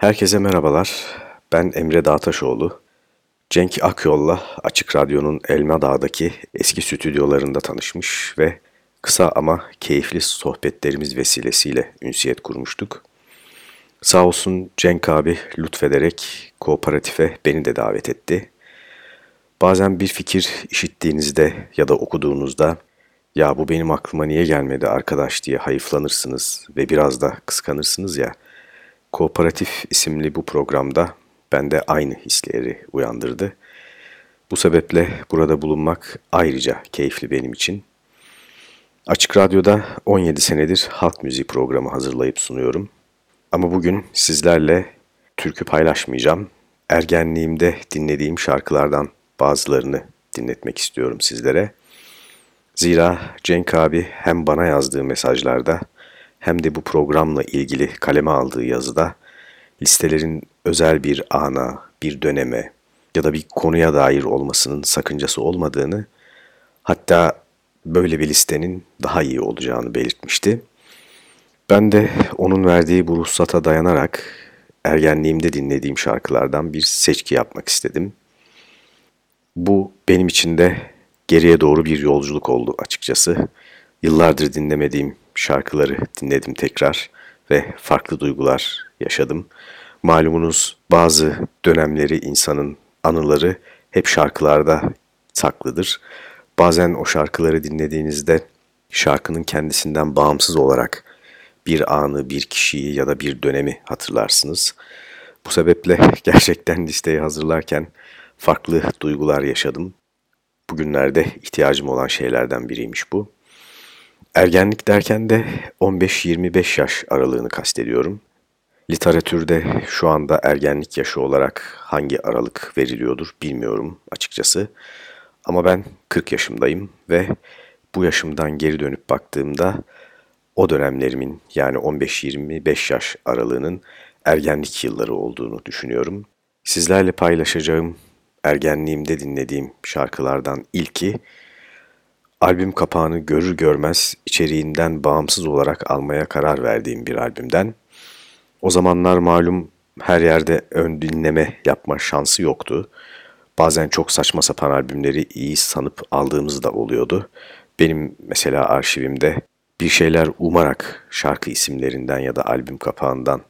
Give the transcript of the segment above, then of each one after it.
Herkese merhabalar. Ben Emre Dağtaşoğlu. Cenk Akyol'la Açık Radyo'nun Elma Dağ'daki eski stüdyolarında tanışmış ve kısa ama keyifli sohbetlerimiz vesilesiyle ünsiyet kurmuştuk. Sağ olsun Cenk abi lütfederek kooperatife beni de davet etti. Bazen bir fikir işittiğinizde ya da okuduğunuzda ya bu benim aklıma niye gelmedi arkadaş diye hayıflanırsınız ve biraz da kıskanırsınız ya. Kooperatif isimli bu programda bende aynı hisleri uyandırdı. Bu sebeple burada bulunmak ayrıca keyifli benim için. Açık Radyo'da 17 senedir halk müziği programı hazırlayıp sunuyorum. Ama bugün sizlerle türkü paylaşmayacağım. Ergenliğimde dinlediğim şarkılardan bazılarını dinletmek istiyorum sizlere. Zira Cenk abi hem bana yazdığı mesajlarda hem de bu programla ilgili kaleme aldığı yazıda listelerin özel bir ana, bir döneme ya da bir konuya dair olmasının sakıncası olmadığını, hatta böyle bir listenin daha iyi olacağını belirtmişti. Ben de onun verdiği bu ruhsata dayanarak ergenliğimde dinlediğim şarkılardan bir seçki yapmak istedim. Bu benim için de geriye doğru bir yolculuk oldu açıkçası. Yıllardır dinlemediğim şarkıları dinledim tekrar ve farklı duygular yaşadım. Malumunuz bazı dönemleri insanın anıları hep şarkılarda saklıdır. Bazen o şarkıları dinlediğinizde şarkının kendisinden bağımsız olarak bir anı, bir kişiyi ya da bir dönemi hatırlarsınız. Bu sebeple gerçekten listeyi hazırlarken farklı duygular yaşadım. Bugünlerde ihtiyacım olan şeylerden biriymiş bu. Ergenlik derken de 15-25 yaş aralığını kastediyorum. Literatürde şu anda ergenlik yaşı olarak hangi aralık veriliyordur bilmiyorum açıkçası. Ama ben 40 yaşımdayım ve bu yaşımdan geri dönüp baktığımda o dönemlerimin yani 15-25 yaş aralığının ergenlik yılları olduğunu düşünüyorum. Sizlerle paylaşacağım ergenliğimde dinlediğim şarkılardan ilki albüm kapağını görür görmez içeriğinden bağımsız olarak almaya karar verdiğim bir albümden. O zamanlar malum her yerde ön dinleme yapma şansı yoktu. Bazen çok saçma sapan albümleri iyi sanıp aldığımız da oluyordu. Benim mesela arşivimde bir şeyler umarak şarkı isimlerinden ya da albüm kapağından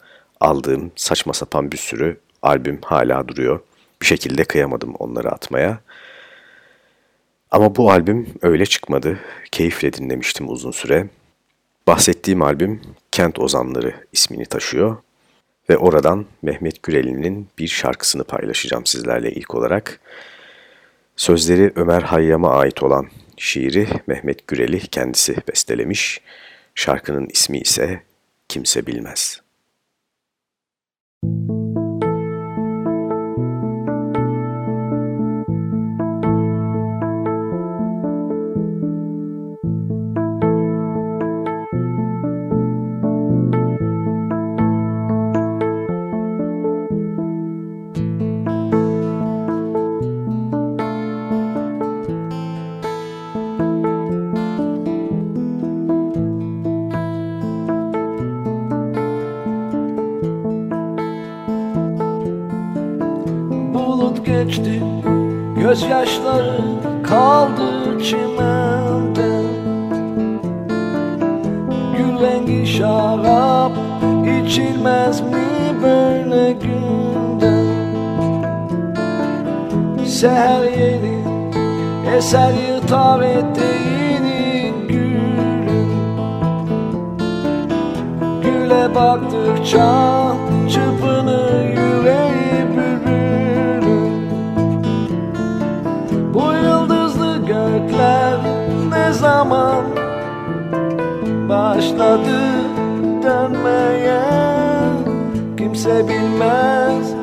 aldığım saçma sapan bir sürü albüm hala duruyor. Bir şekilde kıyamadım onları atmaya. Ama bu albüm öyle çıkmadı. Keyifle dinlemiştim uzun süre. Bahsettiğim albüm Kent Ozanları ismini taşıyor. Ve oradan Mehmet Gürel'in bir şarkısını paylaşacağım sizlerle ilk olarak. Sözleri Ömer Hayyam'a ait olan şiiri Mehmet Gürel'i kendisi bestelemiş. Şarkının ismi ise Kimse Bilmez. Gözyaşları kaldı çimende. Gül rengi şarap içilmez mi böyle günde? Seher yeni eser yırtar eteğini gülün Güle baktıkça başladı dönmeye Kimse bilmez,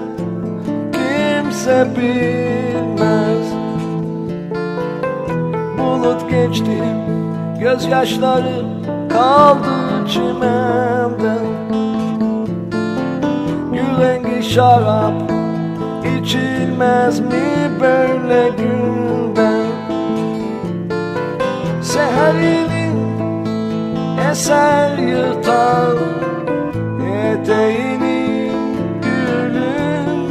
kimse bilmez. Bulut geçti, gözyaşları kaldı çimende. Gül rengi şarap içilmez mi böyle günden Seherinin eser yırtar. Eteğini gülün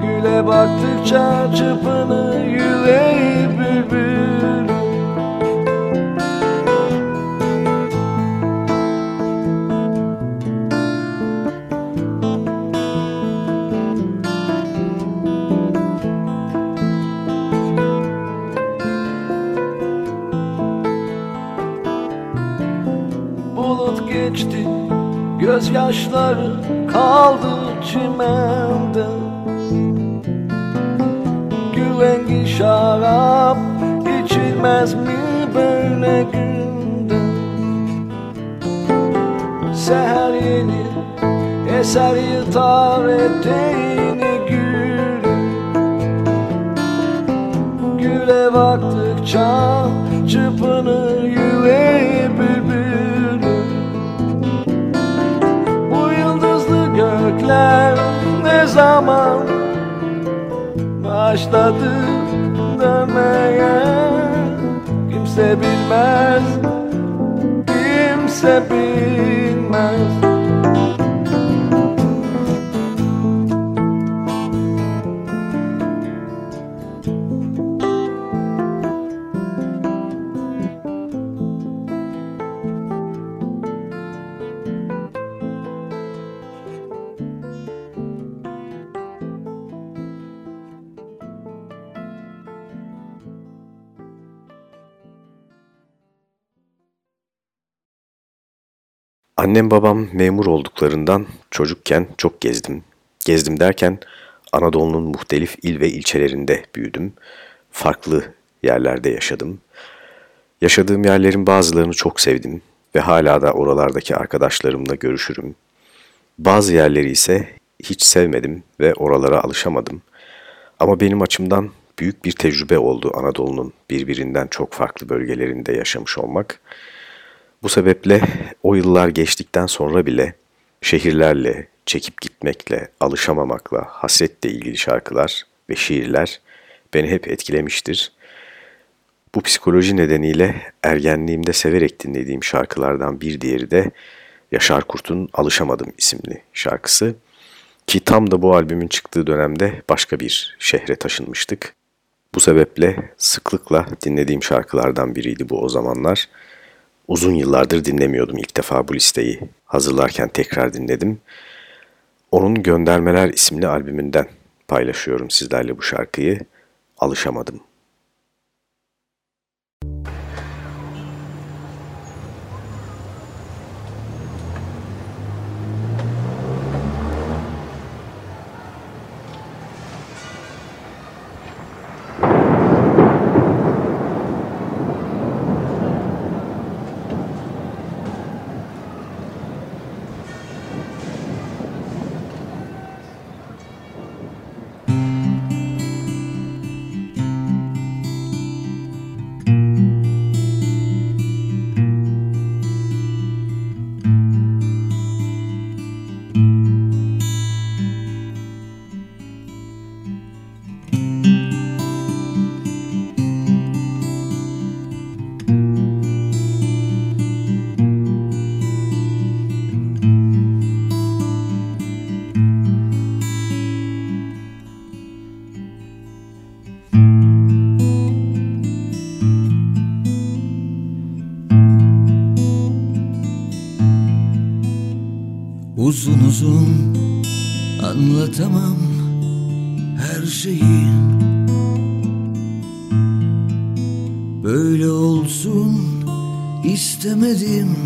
Güle baktıkça çırpını yüreği bülbül. Gözyaşları kaldı çimende. Gül rengi şarap içilmez mi böyle günde? Seher yeni eser yırtar eteğini gül Güle baktıkça çırpınır başladı dönmeye. Kimse bilmez, Annem babam memur olduklarından çocukken çok gezdim. Gezdim derken Anadolu'nun muhtelif il ve ilçelerinde büyüdüm. Farklı yerlerde yaşadım. Yaşadığım yerlerin bazılarını çok sevdim ve hala da oralardaki arkadaşlarımla görüşürüm. Bazı yerleri ise hiç sevmedim ve oralara alışamadım. Ama benim açımdan büyük bir tecrübe oldu Anadolu'nun birbirinden çok farklı bölgelerinde yaşamış olmak. Bu sebeple o yıllar geçtikten sonra bile şehirlerle, çekip gitmekle, alışamamakla, hasretle ilgili şarkılar ve şiirler beni hep etkilemiştir. Bu psikoloji nedeniyle ergenliğimde severek dinlediğim şarkılardan bir diğeri de Yaşar Kurt'un Alışamadım isimli şarkısı. Ki tam da bu albümün çıktığı dönemde başka bir şehre taşınmıştık. Bu sebeple sıklıkla dinlediğim şarkılardan biriydi bu o zamanlar. Uzun yıllardır dinlemiyordum ilk defa bu listeyi. Hazırlarken tekrar dinledim. Onun Göndermeler isimli albümünden paylaşıyorum sizlerle bu şarkıyı. Alışamadım. Uzun uzun anlatamam her şeyi. Böyle olsun istemedim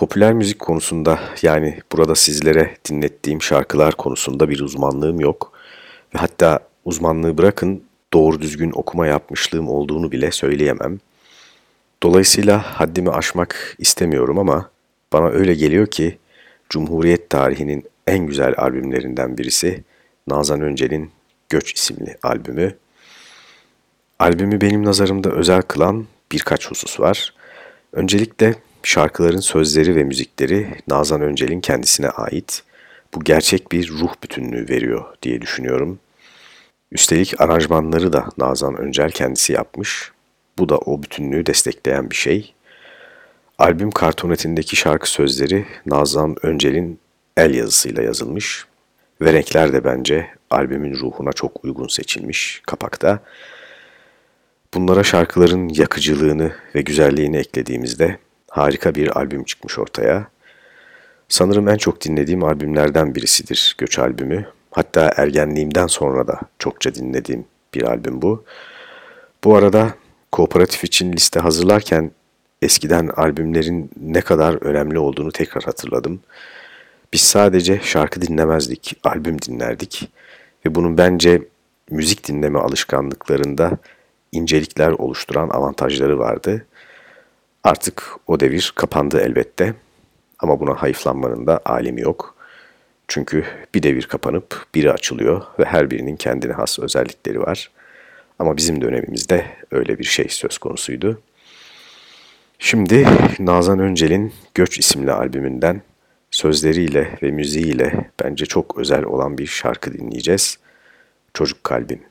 Popüler müzik konusunda yani burada sizlere dinlettiğim şarkılar konusunda bir uzmanlığım yok. Ve hatta uzmanlığı bırakın doğru düzgün okuma yapmışlığım olduğunu bile söyleyemem. Dolayısıyla haddimi aşmak istemiyorum ama bana öyle geliyor ki Cumhuriyet tarihinin en güzel albümlerinden birisi Nazan Öncel'in Göç isimli albümü. Albümü benim nazarımda özel kılan birkaç husus var. Öncelikle Şarkıların sözleri ve müzikleri Nazan Öncel'in kendisine ait. Bu gerçek bir ruh bütünlüğü veriyor diye düşünüyorum. Üstelik aranjmanları da Nazan Öncel kendisi yapmış. Bu da o bütünlüğü destekleyen bir şey. Albüm kartonetindeki şarkı sözleri Nazan Öncel'in el yazısıyla yazılmış. Ve renkler de bence albümün ruhuna çok uygun seçilmiş kapakta. Bunlara şarkıların yakıcılığını ve güzelliğini eklediğimizde harika bir albüm çıkmış ortaya. Sanırım en çok dinlediğim albümlerden birisidir Göç albümü. Hatta ergenliğimden sonra da çokça dinlediğim bir albüm bu. Bu arada kooperatif için liste hazırlarken eskiden albümlerin ne kadar önemli olduğunu tekrar hatırladım. Biz sadece şarkı dinlemezdik, albüm dinlerdik ve bunun bence müzik dinleme alışkanlıklarında incelikler oluşturan avantajları vardı. Artık o devir kapandı elbette ama buna hayıflanmanın da alemi yok. Çünkü bir devir kapanıp biri açılıyor ve her birinin kendine has özellikleri var. Ama bizim dönemimizde öyle bir şey söz konusuydu. Şimdi Nazan Öncel'in Göç isimli albümünden sözleriyle ve müziğiyle bence çok özel olan bir şarkı dinleyeceğiz. Çocuk Kalbim.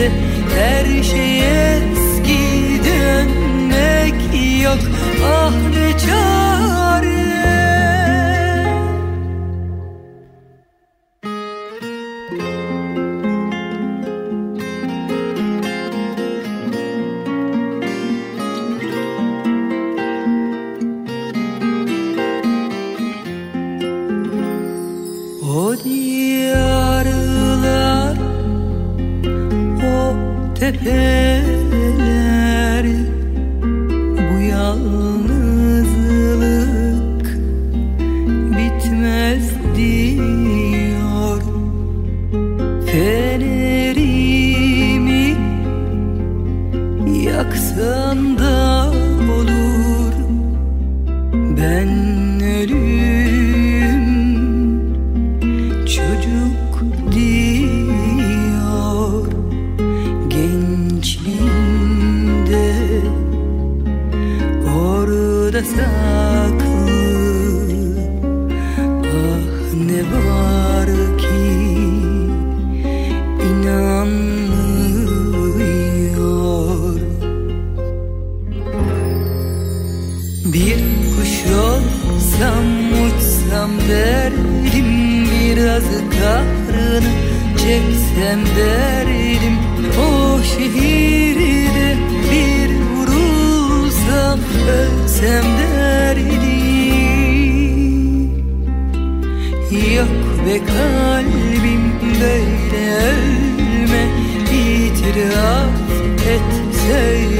bitti Her şey eski dönmek yok. Ah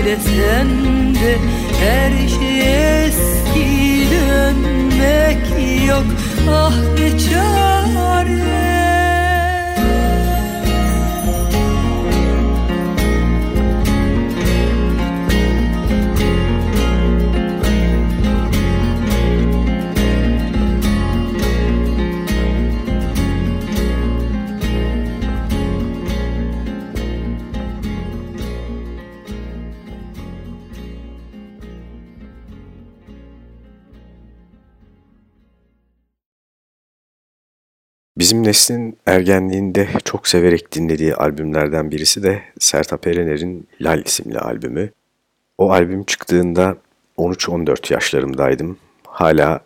söylesen de Her şey eski dönmek yok. Ah ne çare Bizim neslin ergenliğinde çok severek dinlediği albümlerden birisi de Sertab Erener'in Lal isimli albümü. O albüm çıktığında 13-14 yaşlarımdaydım. Hala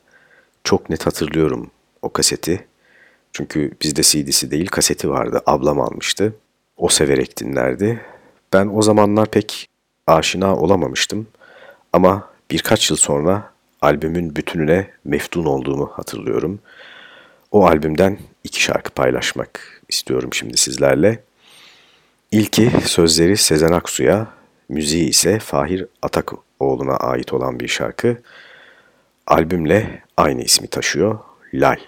çok net hatırlıyorum o kaseti. Çünkü bizde CD'si değil kaseti vardı. Ablam almıştı. O severek dinlerdi. Ben o zamanlar pek aşina olamamıştım. Ama birkaç yıl sonra albümün bütününe meftun olduğumu hatırlıyorum. O albümden iki şarkı paylaşmak istiyorum şimdi sizlerle. İlki sözleri Sezen Aksu'ya, müziği ise Fahir Atakoğlu'na ait olan bir şarkı. Albümle aynı ismi taşıyor, Lal.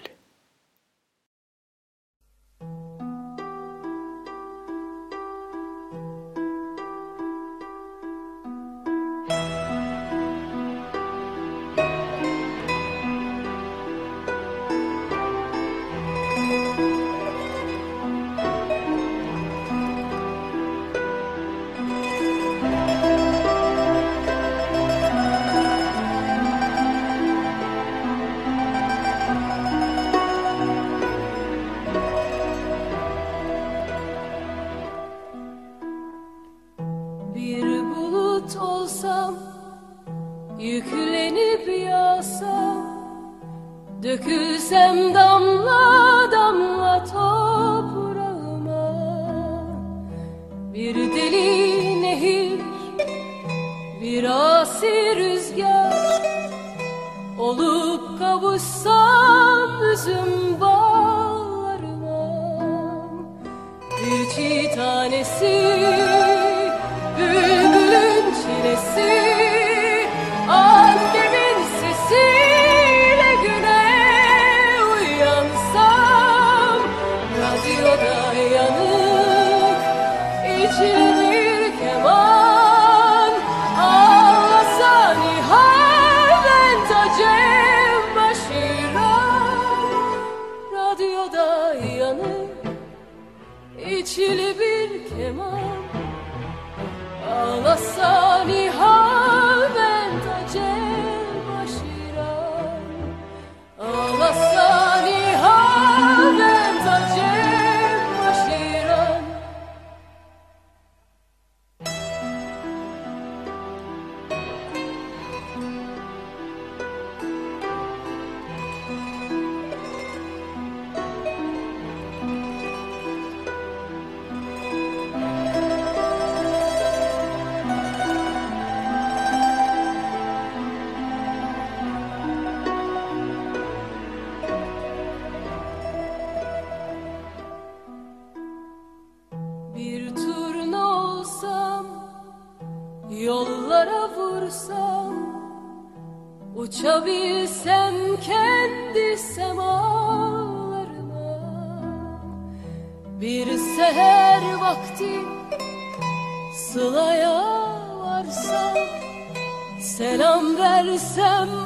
some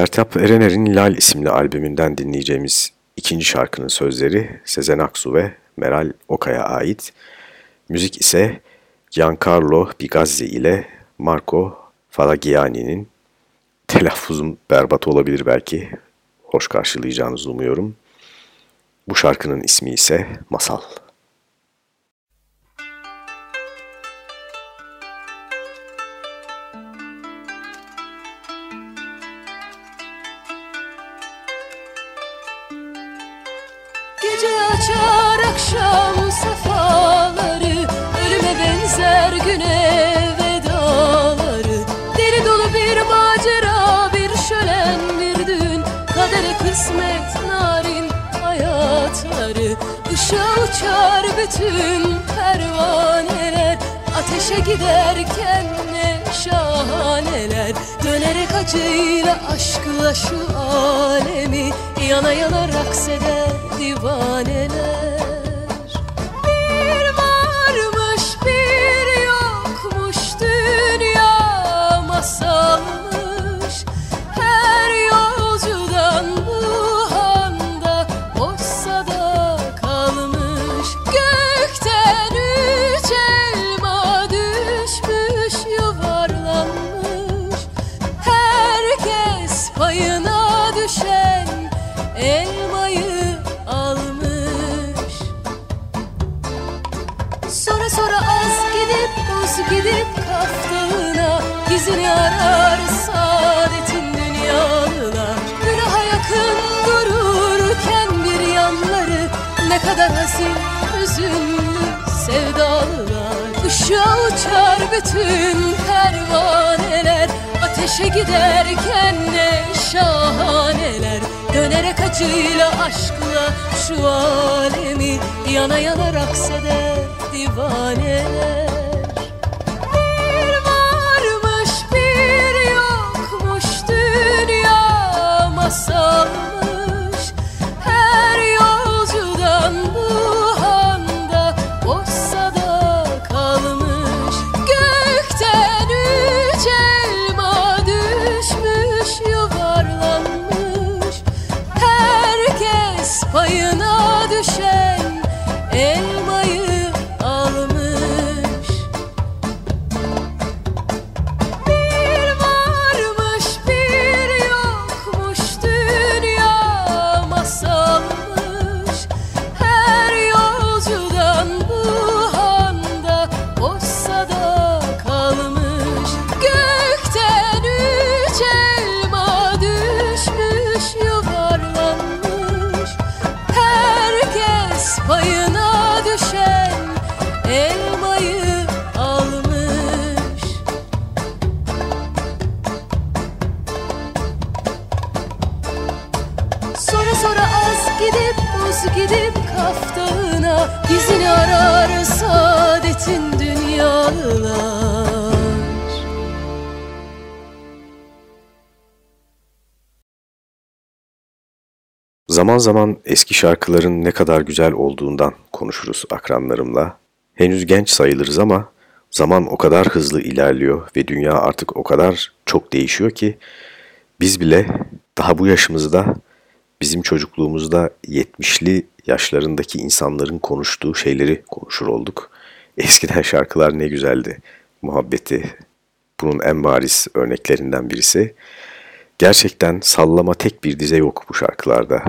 Sertap Erener'in Lal isimli albümünden dinleyeceğimiz ikinci şarkının sözleri Sezen Aksu ve Meral Oka'ya ait. Müzik ise Giancarlo Bigazzi ile Marco Falagiani'nin telaffuzum berbat olabilir belki. Hoş karşılayacağınızı umuyorum. Bu şarkının ismi ise Masal. Ateşe giderken ne şahaneler. Dönerek acıyla aşkla şu alemi. Yana yana raks eder divaneler. sarar saadetin dünyalar. Günaha yakın dururken bir yanları Ne kadar hasin üzünlü sevdalar. Işığa uçar bütün pervaneler Ateşe giderken ne şahaneler. Dönerek acıyla aşkla şu alemi Yana yana raks eder divaneler. soul. Zaman zaman eski şarkıların ne kadar güzel olduğundan konuşuruz akranlarımla. Henüz genç sayılırız ama zaman o kadar hızlı ilerliyor ve dünya artık o kadar çok değişiyor ki biz bile daha bu yaşımızda bizim çocukluğumuzda 70'li yaşlarındaki insanların konuştuğu şeyleri konuşur olduk. Eskiden şarkılar ne güzeldi, muhabbeti. Bunun en bariz örneklerinden birisi. Gerçekten sallama tek bir dize yok bu şarkılarda.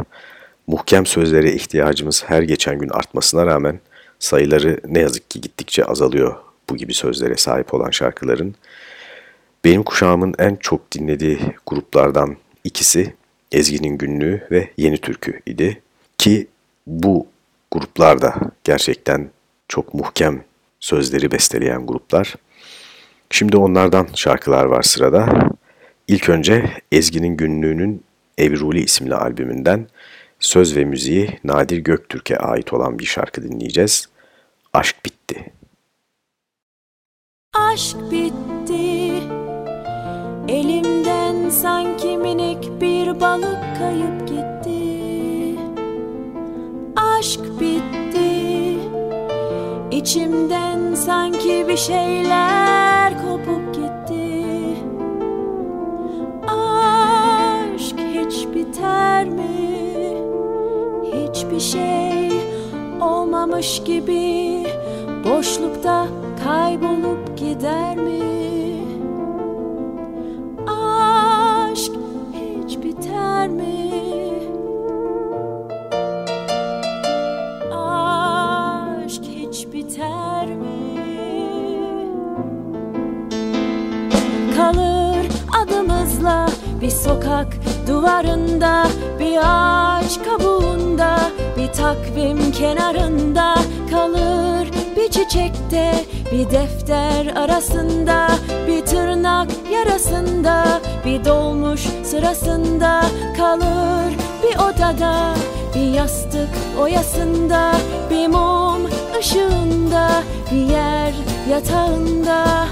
Muhkem sözlere ihtiyacımız her geçen gün artmasına rağmen sayıları ne yazık ki gittikçe azalıyor bu gibi sözlere sahip olan şarkıların. Benim kuşağımın en çok dinlediği gruplardan ikisi Ezgi'nin Günlüğü ve Yeni Türkü idi. Ki bu gruplar da gerçekten çok muhkem sözleri besteleyen gruplar. Şimdi onlardan şarkılar var sırada. İlk önce Ezgi'nin Günlüğü'nün Evruli isimli albümünden söz ve müziği Nadir Göktürk'e ait olan bir şarkı dinleyeceğiz. Aşk bitti. Aşk bitti Elimden sanki minik bir balık kayıp gitti Aşk bitti İçimden sanki bir şeyler kopup Hiç biter mi? Hiçbir şey olmamış gibi Boşlukta kaybolup gider mi? Aşk hiç biter mi? Aşk hiç biter mi? Kalır adımızla bir sokak duvarında Bir ağaç kabuğunda bir takvim kenarında Kalır bir çiçekte bir defter arasında Bir tırnak yarasında bir dolmuş sırasında Kalır bir odada bir yastık oyasında Bir mum ışığında bir yer yatağında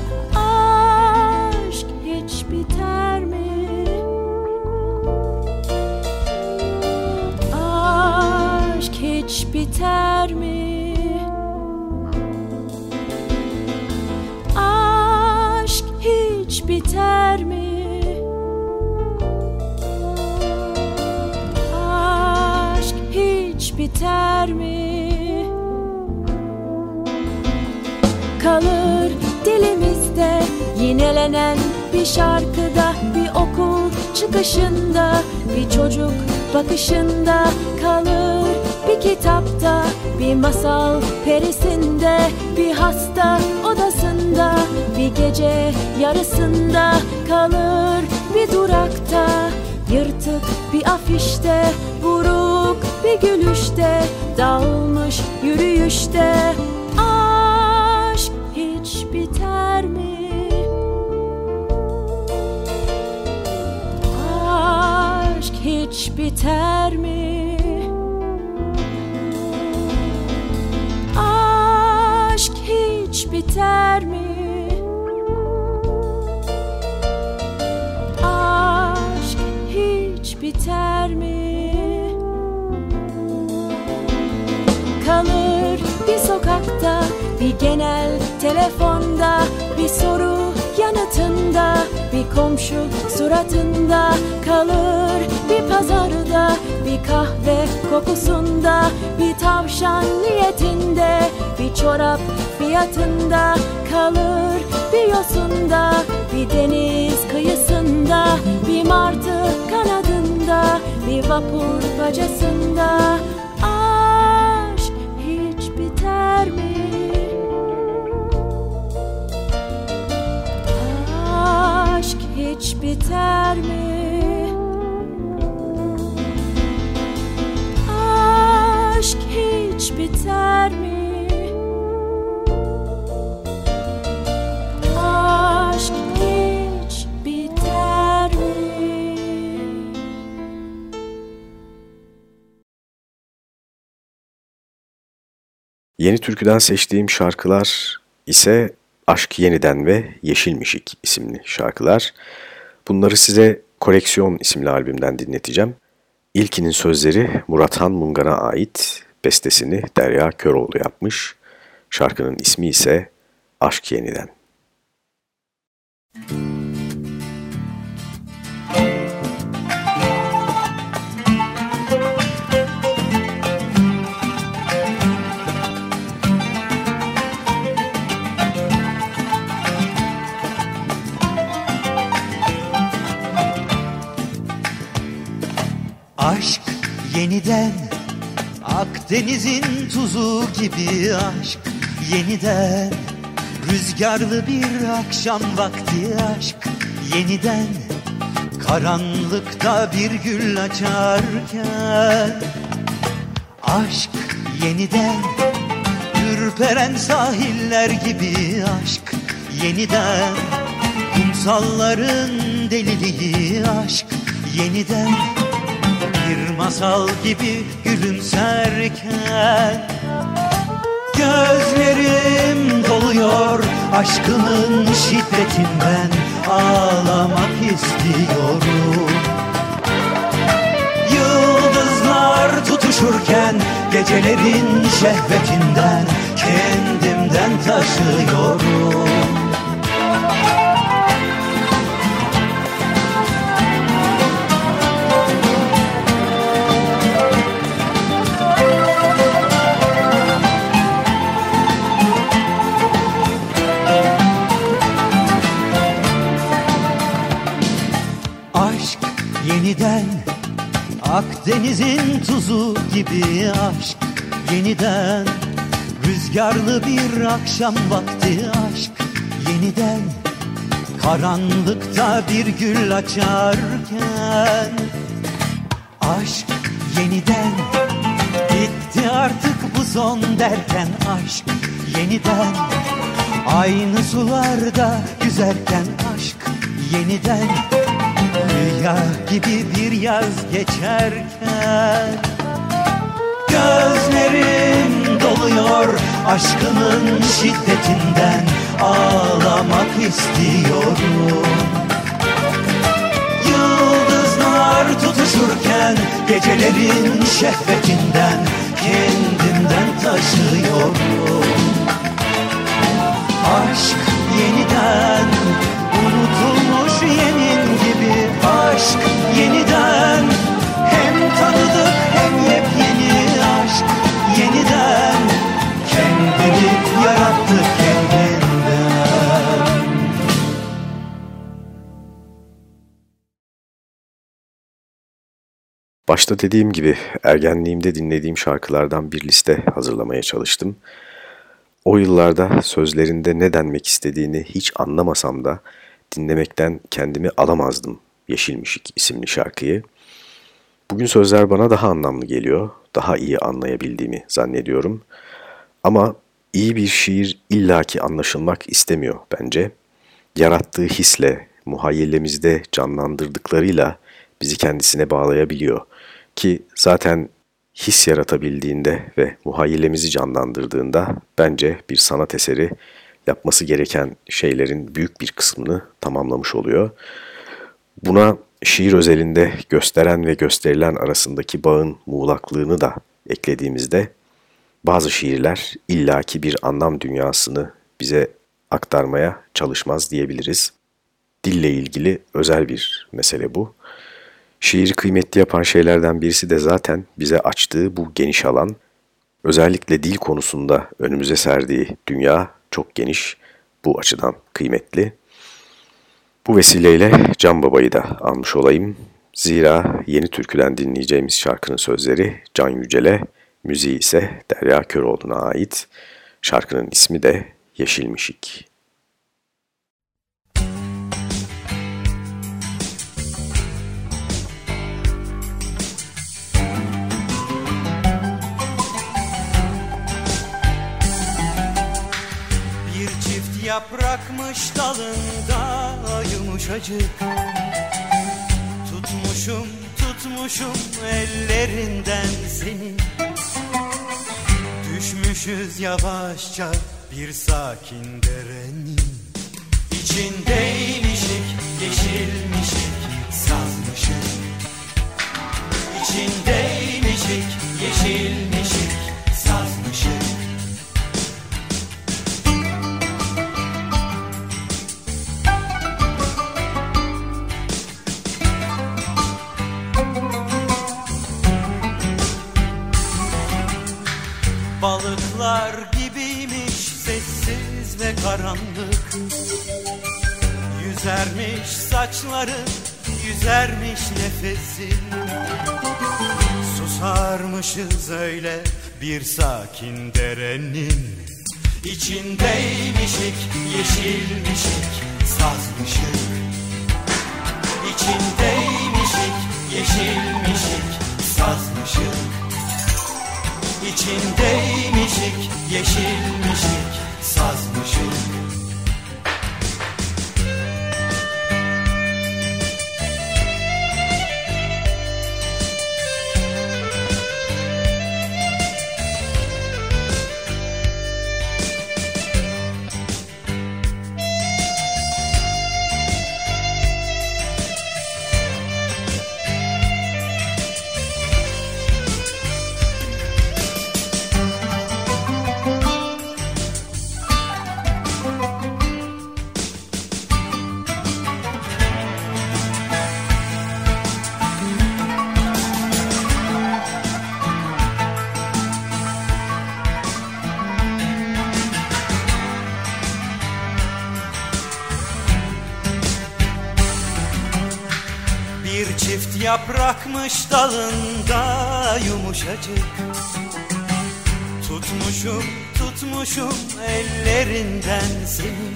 şarkıda Bir okul çıkışında bir çocuk bakışında Kalır bir kitapta bir masal perisinde Bir hasta odasında bir gece yarısında Kalır bir durakta Yırtık bir afişte, buruk bir gülüşte, dağılmış yürüyüşte. Hiç biter mi? Aşk hiç biter mi? Aşk hiç biter mi? Kalır bir sokakta, bir genel telefonda, bir soru yanıtında, bir komşu suratında kalır bir pazarda, bir kahve kokusunda, bir tavşan niyetinde, bir çorap fiyatında kalır bir yosunda, bir deniz kıyısında, bir martı kanadında, bir vapur bacasında. Aşk hiç biter mi? Aşk hiç biter mi? Biter mi? Yeni türküden seçtiğim şarkılar ise Aşk Yeniden ve Yeşilmişik isimli şarkılar. Bunları size Koleksiyon isimli albümden dinleteceğim. İlkinin sözleri Murathan Mungan'a ait, Bestesini Derya Köroğlu yapmış. Şarkının ismi ise Aşk Yeniden. Aşk yeniden Akdeniz'in tuzu gibi aşk yeniden Rüzgarlı bir akşam vakti aşk. Yeniden Karanlıkta bir gül açarken Aşk yeniden Ürperen sahiller gibi aşk. Yeniden Kumsalların deliliği aşk. Yeniden masal gibi gülümserken Gözlerim doluyor aşkının şiddetinden Ağlamak istiyorum. Yıldızlar tutuşurken Gecelerin şehvetinden Kendimden taşıyorum yeniden Akdeniz'in tuzu gibi aşk yeniden Rüzgarlı bir akşam vakti aşk yeniden Karanlıkta bir gül açarken Aşk yeniden Bitti artık bu son derken aşk yeniden Aynı sularda yüzerken aşk yeniden Rüya gibi bir yaz geçerken Gözlerim doluyor aşkının şiddetinden Ağlamak istiyorum. Yıldızlar tutuşurken Gecelerin şehvetinden Kendimden taşıyorum. Aşk yeniden Aşk yeniden. Hem tanıdık hem yepyeni aşk Yeniden. Kendini yarattı Başta dediğim gibi ergenliğimde dinlediğim şarkılardan bir liste hazırlamaya çalıştım. O yıllarda sözlerinde ne denmek istediğini hiç anlamasam da dinlemekten kendimi alamazdım Yeşilmişik isimli şarkıyı. Bugün sözler bana daha anlamlı geliyor, daha iyi anlayabildiğimi zannediyorum. Ama iyi bir şiir illaki anlaşılmak istemiyor bence. Yarattığı hisle, muhayyelemizde canlandırdıklarıyla bizi kendisine bağlayabiliyor. Ki zaten his yaratabildiğinde ve muhayyilemizi canlandırdığında bence bir sanat eseri yapması gereken şeylerin büyük bir kısmını tamamlamış oluyor. Buna şiir özelinde gösteren ve gösterilen arasındaki bağın muğlaklığını da eklediğimizde bazı şiirler illaki bir anlam dünyasını bize aktarmaya çalışmaz diyebiliriz. Dille ilgili özel bir mesele bu. Şiiri kıymetli yapan şeylerden birisi de zaten bize açtığı bu geniş alan. Özellikle dil konusunda önümüze serdiği dünya çok geniş, bu açıdan kıymetli. Bu vesileyle Can Baba'yı da almış olayım. Zira yeni türküden dinleyeceğimiz şarkının sözleri Can Yücel'e, müziği ise Derya Köroğlu'na ait. Şarkının ismi de Yeşilmişik. Yaprakmış dalında yumuşacık. Tutmuşum tutmuşum ellerinden seni. Düşmüşüz yavaşça bir sakin derenin İçindeymişik yeşilmişik sazmışık. İçindeymişik yeşilmişik Balıklar gibiymiş sessiz ve karanlık. Yüzermiş saçları, yüzermiş nefesin Susarmışız öyle bir sakin derenin. İçindeymişik yeşilmişik sazmışık. İçindeymişik yeşilmişik sazmışık İçindeymişik yeşilmişik sazmışık yaprakmış dalında yumuşacık. Tutmuşum tutmuşum ellerinden seni.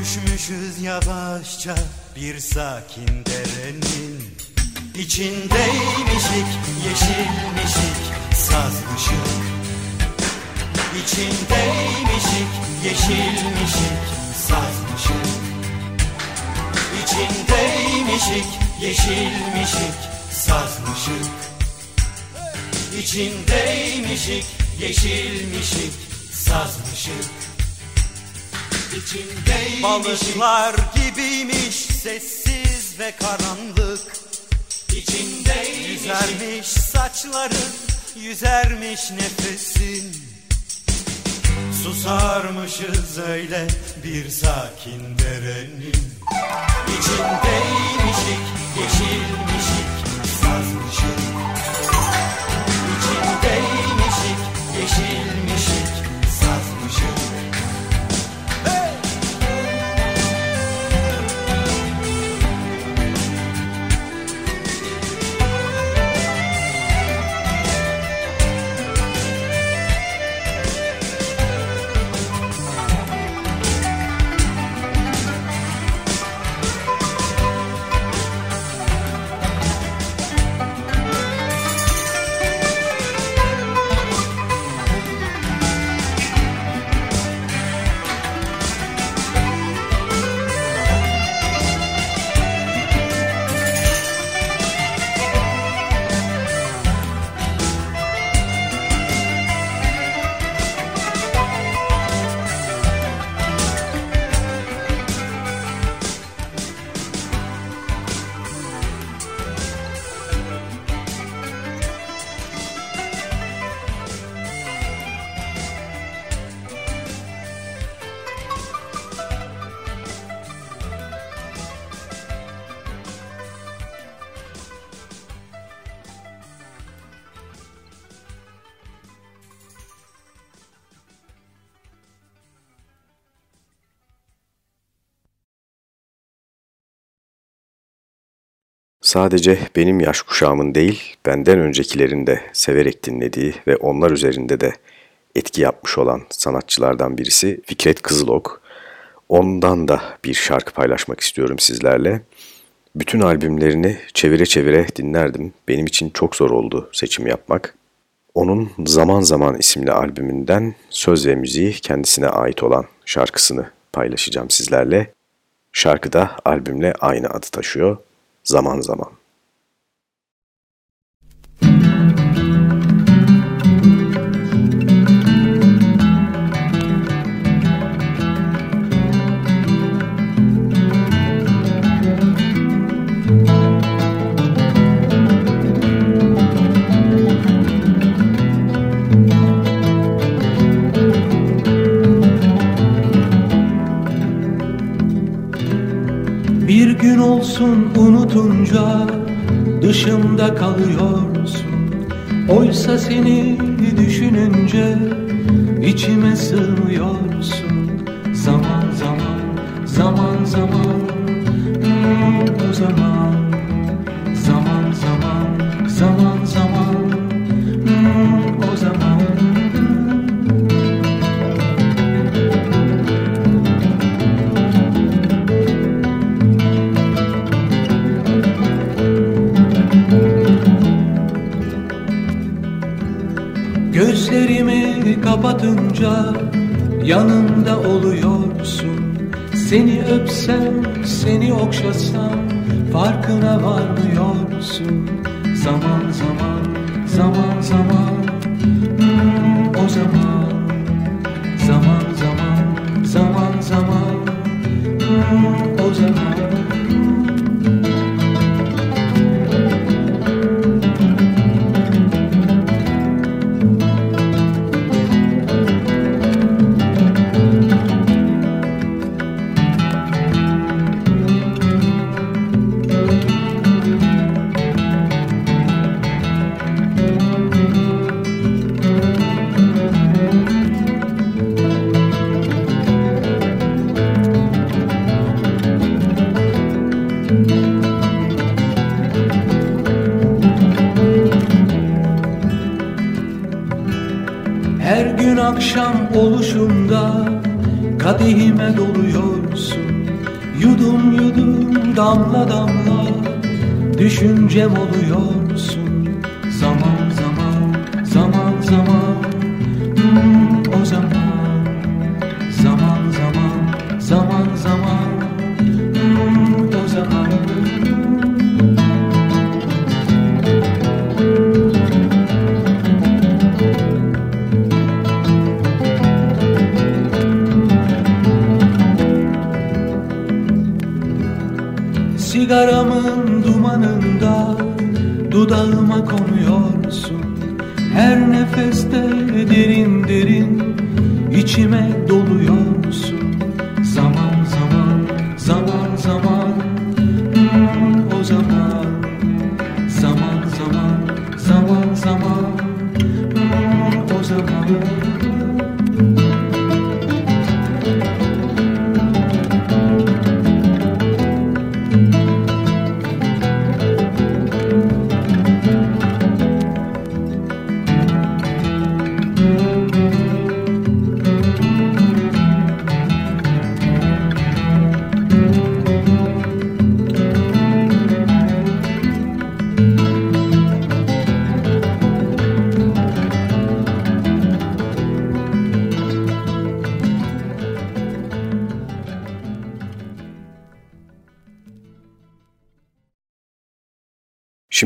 Düşmüşüz yavaşça bir sakin derenin. İçindeymişik yeşilmişik sazmışık. İçindeymişik yeşilmişik sazmışık. İçindeymişik, yeşilmişik, sazmışık. İçindeymişik, yeşilmişik, sazmışık. İçindeymişik. Balıklar gibiymiş sessiz ve karanlık. İçindeymişik. Yüzermiş saçların, yüzermiş nefesin. Susarmışız öyle bir sakin derenin. İçindeymişik, yeşilmişik, sazmışık İçindeymişik, yeşilmişik, sazmışık Sadece benim yaş kuşağımın değil, benden öncekilerin de severek dinlediği ve onlar üzerinde de etki yapmış olan sanatçılardan birisi Fikret Kızılok. Ondan da bir şarkı paylaşmak istiyorum sizlerle. Bütün albümlerini çevire çevire dinlerdim. Benim için çok zor oldu seçim yapmak. Onun Zaman Zaman isimli albümünden söz ve müziği kendisine ait olan şarkısını paylaşacağım sizlerle. Şarkı da albümle aynı adı taşıyor. Zaman Zaman. Unutunca dışımda kalıyorsun. Oysa seni düşününce içime sığmıyorsun. Zaman zaman, zaman zaman, hmm, zaman zaman Kapatınca yanımda oluyorsun. Seni öpsem, seni okşasam farkına varmıyorsun. Zaman zaman, zaman zaman. Hmm, o Zaman düşüncem oluyorsun Sigaramın dumanında dudağıma konuyorsun. Her nefeste derin derin içime doluyorsun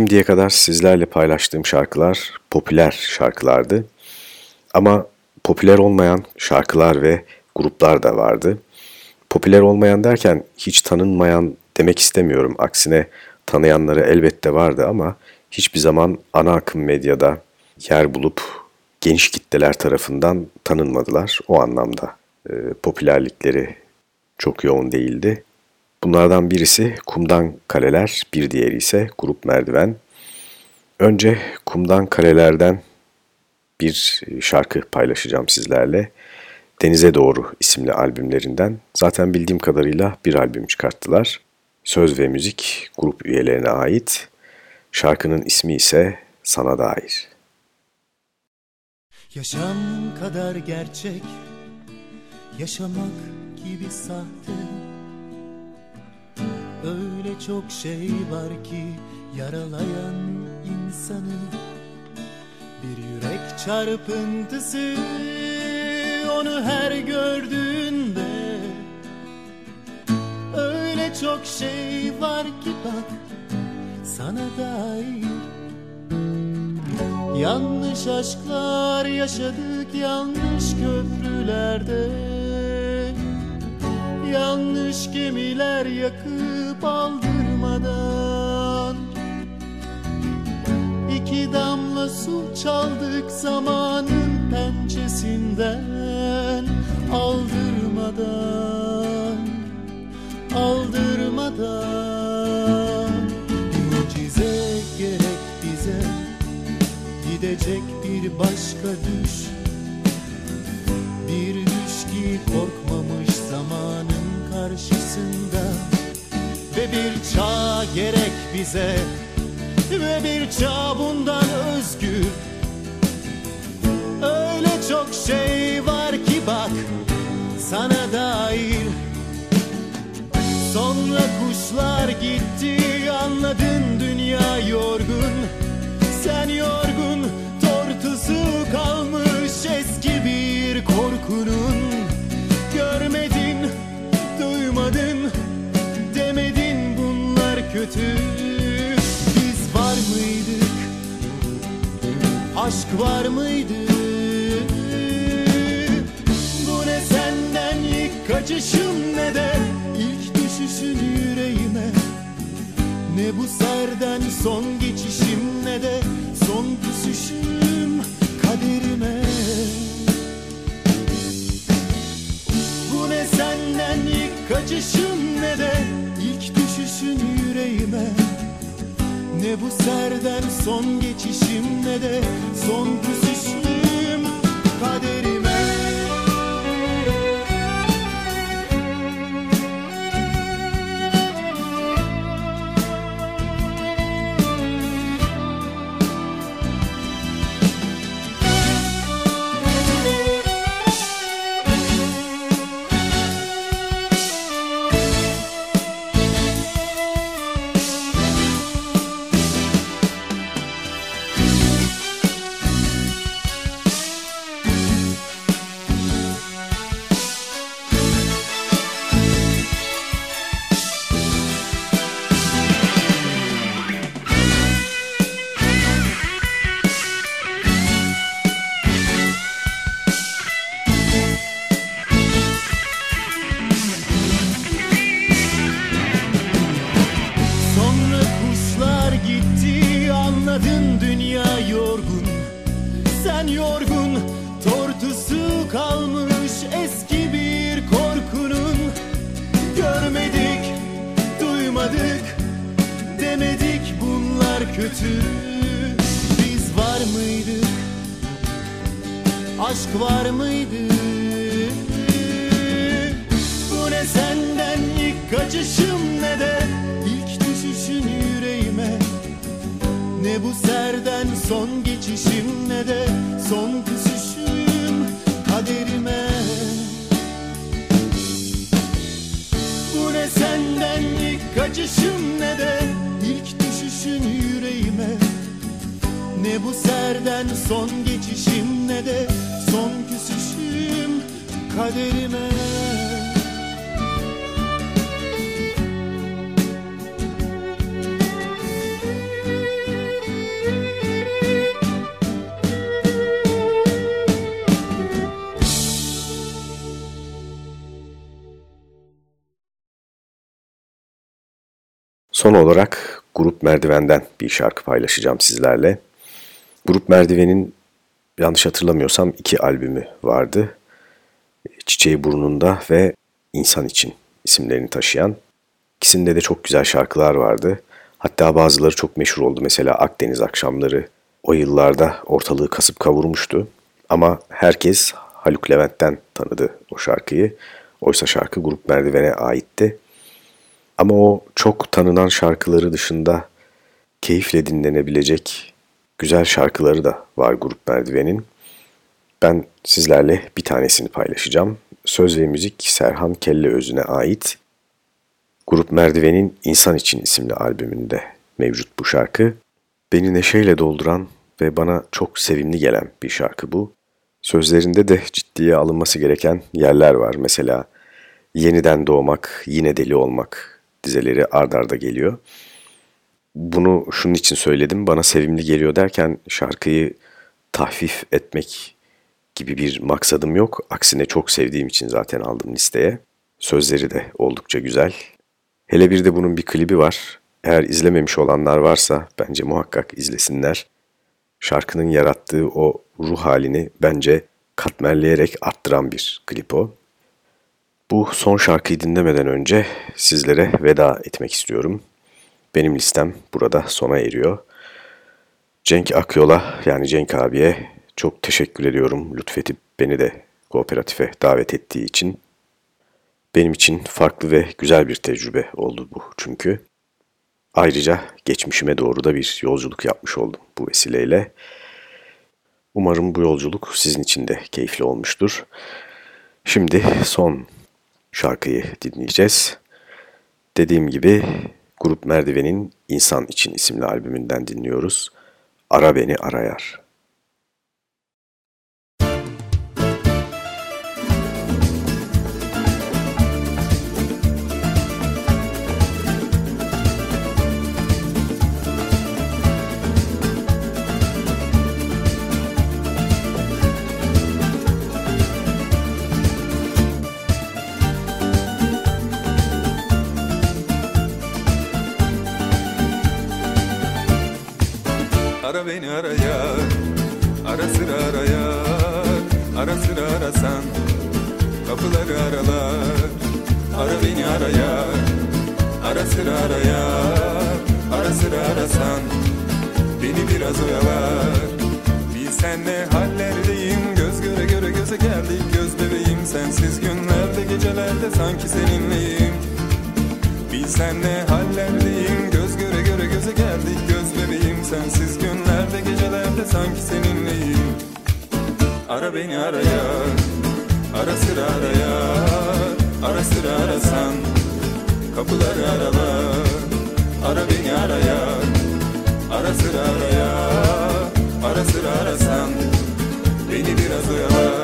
Şimdiye kadar sizlerle paylaştığım şarkılar popüler şarkılardı. Ama popüler olmayan şarkılar ve gruplar da vardı. Popüler olmayan derken hiç tanınmayan demek istemiyorum. Aksine tanıyanları elbette vardı ama hiçbir zaman ana akım medyada yer bulup geniş kitleler tarafından tanınmadılar. O anlamda e, popülerlikleri çok yoğun değildi. Bunlardan birisi Kumdan Kaleler, bir diğeri ise Grup Merdiven. Önce Kumdan Kaleler'den bir şarkı paylaşacağım sizlerle. Denize Doğru isimli albümlerinden. Zaten bildiğim kadarıyla bir albüm çıkarttılar. Söz ve müzik grup üyelerine ait. Şarkının ismi ise Sana Dair. Yaşam kadar gerçek Yaşamak gibi sahte Öyle çok şey var ki Yaralayan insanı Bir yürek çarpıntısı Onu her gördüğünde. Öyle çok şey var ki bak Sana dair. Yanlış aşklar yaşadık yanlış köprülerde Yanlış gemiler yakıp aldırmadan. İki damla su çaldık zamanın pençesinden. Aldırmadan, aldırmadan. Mucize gerek bize gidecek bir başka düş. Bir düş ki korkmamış Ve bir çağ gerek bize. Ve bir çağ bundan özgür Öyle çok şey var ki bak sana dair. Sonra kuşlar gitti anladın dünya yorgun. Sen yorgun tortusu kalmış son geçişim ne de son küsüşüm kaderime. Bu ne senden ilk kaçışım ne de ilk düşüşün yüreğime. Ne bu serden son geçişim ne de son küsüşüm Sen yorgun tortusu kalmış eski bir korkunun. Görmedik duymadık demedik bunlar kötü. Biz var mıydık? Aşk var mıydı? Bu ne senden ilk kaçışım ne de ilk düşüşün yüreğime Ne bu serden son geçişim ne de son küsüşüm kaderime. Bu ne senden ilk kaçışım ne de ilk düşüşün yüreğime. Ne bu serden son geçişim ne de son küsüşüm kaderime Son olarak Grup Merdiven'den bir şarkı paylaşacağım sizlerle. Grup Merdiven'in yanlış hatırlamıyorsam iki albümü vardı. Çiçeği Burnunda ve İnsan İçin isimlerini taşıyan. İkisinde de çok güzel şarkılar vardı. Hatta bazıları çok meşhur oldu. Mesela Akdeniz Akşamları o yıllarda ortalığı kasıp kavurmuştu. Ama herkes Haluk Levent'ten tanıdı o şarkıyı. Oysa şarkı Grup Merdiven'e aitti. Ama o çok tanınan şarkıları dışında keyifle dinlenebilecek güzel şarkıları da var Grup Merdiven'in. Ben sizlerle bir tanesini paylaşacağım. Söz ve müzik Serhan Kelle Özü'ne ait. Grup Merdiven'in İnsan İçin isimli albümünde mevcut bu şarkı. Beni neşeyle dolduran ve bana çok sevimli gelen bir şarkı bu. Sözlerinde de ciddiye alınması gereken yerler var. Mesela yeniden doğmak, yine deli olmak dizeleri ard arda geliyor. Bunu şunun için söyledim. Bana sevimli geliyor derken şarkıyı tahfif etmek gibi bir maksadım yok. Aksine çok sevdiğim için zaten aldım listeye. Sözleri de oldukça güzel. Hele bir de bunun bir klibi var. Eğer izlememiş olanlar varsa bence muhakkak izlesinler. Şarkının yarattığı o ruh halini bence katmerleyerek arttıran bir klip o. Bu son şarkıyı dinlemeden önce sizlere veda etmek istiyorum. Benim listem burada sona eriyor. Cenk Akyol'a yani Cenk abiye çok teşekkür ediyorum lütfedip beni de kooperatife davet ettiği için. Benim için farklı ve güzel bir tecrübe oldu bu çünkü. Ayrıca geçmişime doğru da bir yolculuk yapmış oldum bu vesileyle. Umarım bu yolculuk sizin için de keyifli olmuştur. Şimdi son şarkıyı dinleyeceğiz. Dediğim gibi Grup Merdiven'in İnsan İçin isimli albümünden dinliyoruz. Ara Beni Arayar. gelmez oyalar Bil sen ne hallerdeyim göz göre göre göze geldik. Göz bebeğim Sensiz günlerde gecelerde sanki seninleyim. Bil sen ne hallerdeyim göz göre göre göze geldik. Göz bebeğim Sensiz günlerde gecelerde sanki seninleyim. Ara beni araya ara sıra araya Ara sıra arasan kapıları arala Ara beni araya Ara sıra araya Ara sıra arasan Beni biraz oyalar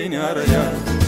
beni arayan